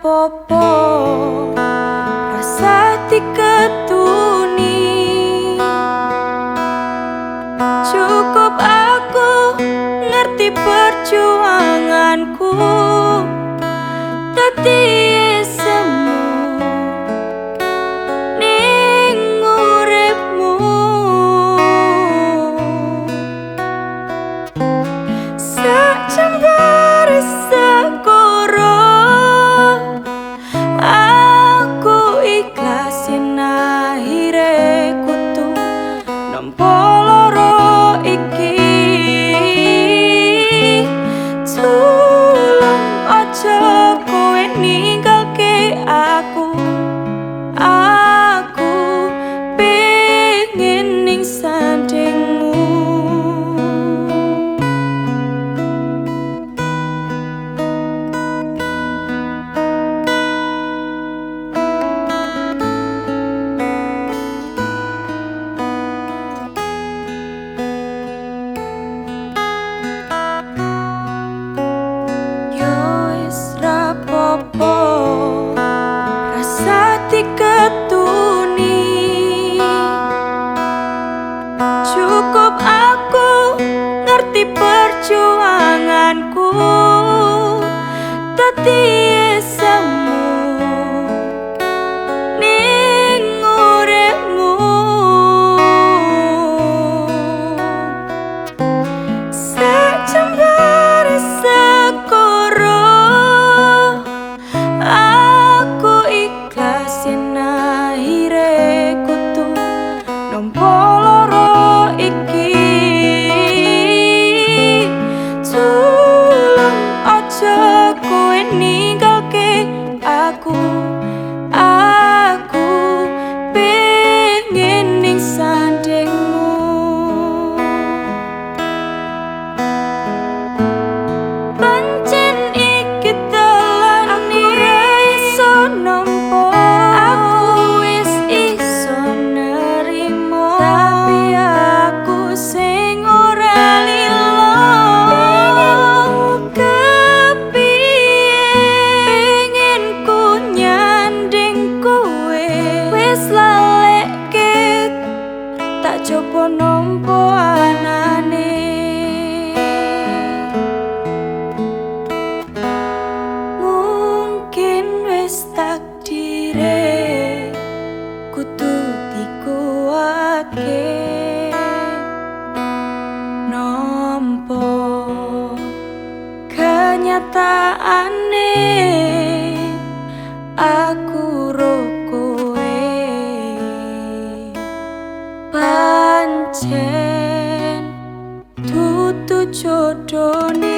rapopo rasa diketuni cukup aku ngerti perjuanganku. Perjuanganku pati kudu dikuatke. Nampa kenyataane aku rokoe pancen tutu jodone